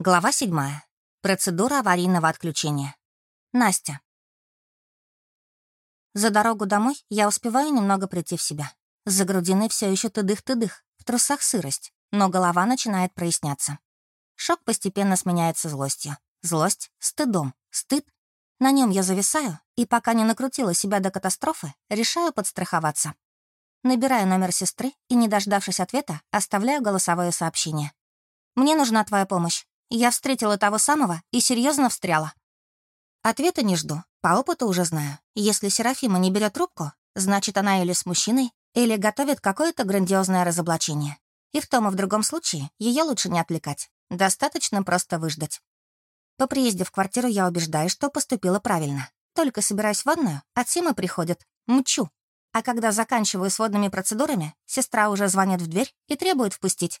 Глава 7. Процедура аварийного отключения. Настя. За дорогу домой я успеваю немного прийти в себя. За грудиной все еще тыдых-тыдых, в трусах сырость, но голова начинает проясняться. Шок постепенно сменяется злостью. Злость — стыдом. Стыд — на нем я зависаю, и пока не накрутила себя до катастрофы, решаю подстраховаться. Набираю номер сестры и, не дождавшись ответа, оставляю голосовое сообщение. «Мне нужна твоя помощь. Я встретила того самого и серьезно встряла. Ответа не жду, по опыту уже знаю. Если Серафима не берет трубку, значит, она или с мужчиной, или готовит какое-то грандиозное разоблачение. И в том и в другом случае ее лучше не отвлекать. Достаточно просто выждать. По приезде в квартиру я убеждаюсь, что поступила правильно. Только собираюсь в ванную, от Симы приходит. Мчу. А когда заканчиваю с водными процедурами, сестра уже звонит в дверь и требует впустить.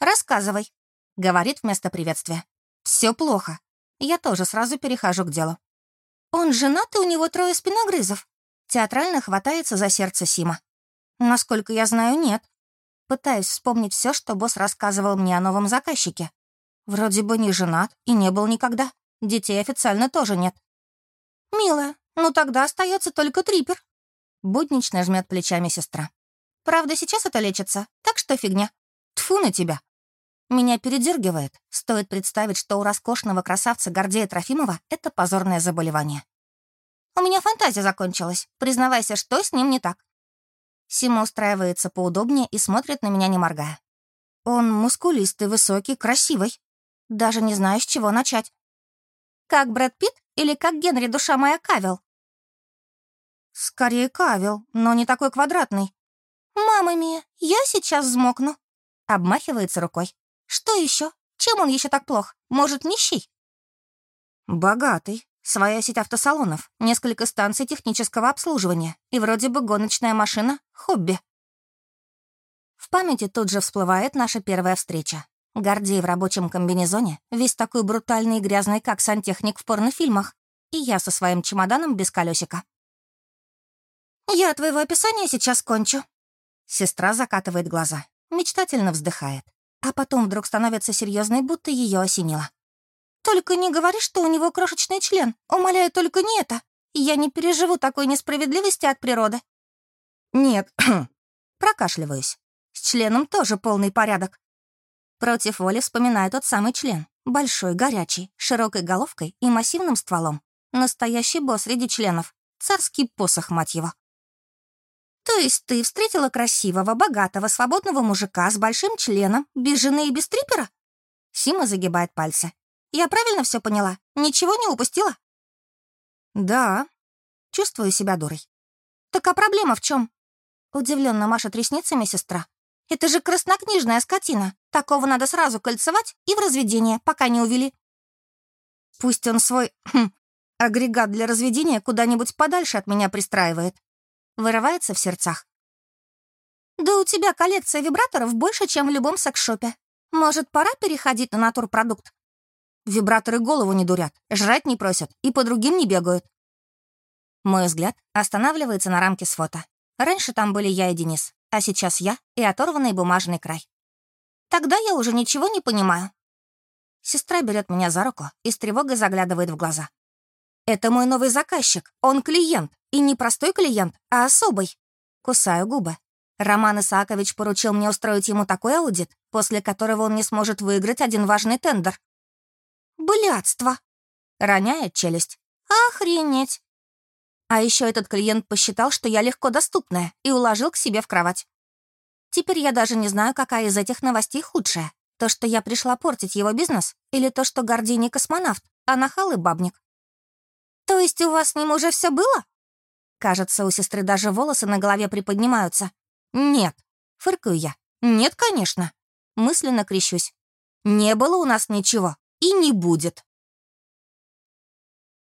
«Рассказывай», Говорит вместо приветствия. Все плохо. Я тоже сразу перехожу к делу. Он женат, и у него трое спиногрызов. Театрально хватается за сердце Сима. Насколько я знаю, нет. Пытаюсь вспомнить все, что босс рассказывал мне о новом заказчике. Вроде бы не женат и не был никогда. Детей официально тоже нет. «Милая, ну тогда остается только трипер». Буднично жмет плечами сестра. «Правда, сейчас это лечится, так что фигня. Тфу на тебя». Меня передергивает. Стоит представить, что у роскошного красавца Гордея Трофимова это позорное заболевание. У меня фантазия закончилась. Признавайся, что с ним не так. Сима устраивается поудобнее и смотрит на меня, не моргая. Он мускулистый, высокий, красивый. Даже не знаю, с чего начать. Как Брэд Питт или как Генри, душа моя, Кавел? Скорее Кавел, но не такой квадратный. «Мама мия, я сейчас взмокну», — обмахивается рукой. Что еще? Чем он еще так плох? Может, нищий? Богатый. Своя сеть автосалонов, несколько станций технического обслуживания и вроде бы гоночная машина — хобби. В памяти тут же всплывает наша первая встреча. Гордей в рабочем комбинезоне, весь такой брутальный и грязный, как сантехник в порнофильмах, и я со своим чемоданом без колесика. «Я твоего описания сейчас кончу». Сестра закатывает глаза, мечтательно вздыхает а потом вдруг становится серьезной, будто ее осенило. «Только не говори, что у него крошечный член. Умоляю, только не это. Я не переживу такой несправедливости от природы». «Нет», прокашливаюсь. С членом тоже полный порядок. Против воли вспоминаю тот самый член. Большой, горячий, широкой головкой и массивным стволом. Настоящий босс среди членов. Царский посох, мать его. То есть ты встретила красивого, богатого, свободного мужика с большим членом, без жены и без трипера? Сима загибает пальцы. Я правильно все поняла? Ничего не упустила? Да. Чувствую себя дурой. Так а проблема в чем? Удивленно машет ресницами сестра. Это же краснокнижная скотина. Такого надо сразу кольцевать и в разведение, пока не увели. Пусть он свой хм, агрегат для разведения куда-нибудь подальше от меня пристраивает. Вырывается в сердцах. «Да у тебя коллекция вибраторов больше, чем в любом секс-шопе. Может, пора переходить на натурпродукт?» Вибраторы голову не дурят, жрать не просят и по другим не бегают. Мой взгляд останавливается на рамке с фото. Раньше там были я и Денис, а сейчас я и оторванный бумажный край. Тогда я уже ничего не понимаю. Сестра берет меня за руку и с тревогой заглядывает в глаза. «Это мой новый заказчик, он клиент. И не простой клиент, а особый. Кусаю губы. Роман Исаакович поручил мне устроить ему такой аудит, после которого он не сможет выиграть один важный тендер. Блядство! Роняет челюсть. Охренеть! А еще этот клиент посчитал, что я легко доступная, и уложил к себе в кровать. Теперь я даже не знаю, какая из этих новостей худшая. То, что я пришла портить его бизнес, или то, что Гордей не космонавт, а нахал и бабник. То есть у вас с ним уже все было? Кажется, у сестры даже волосы на голове приподнимаются. «Нет», — фыркаю я. «Нет, конечно». Мысленно крещусь. «Не было у нас ничего. И не будет».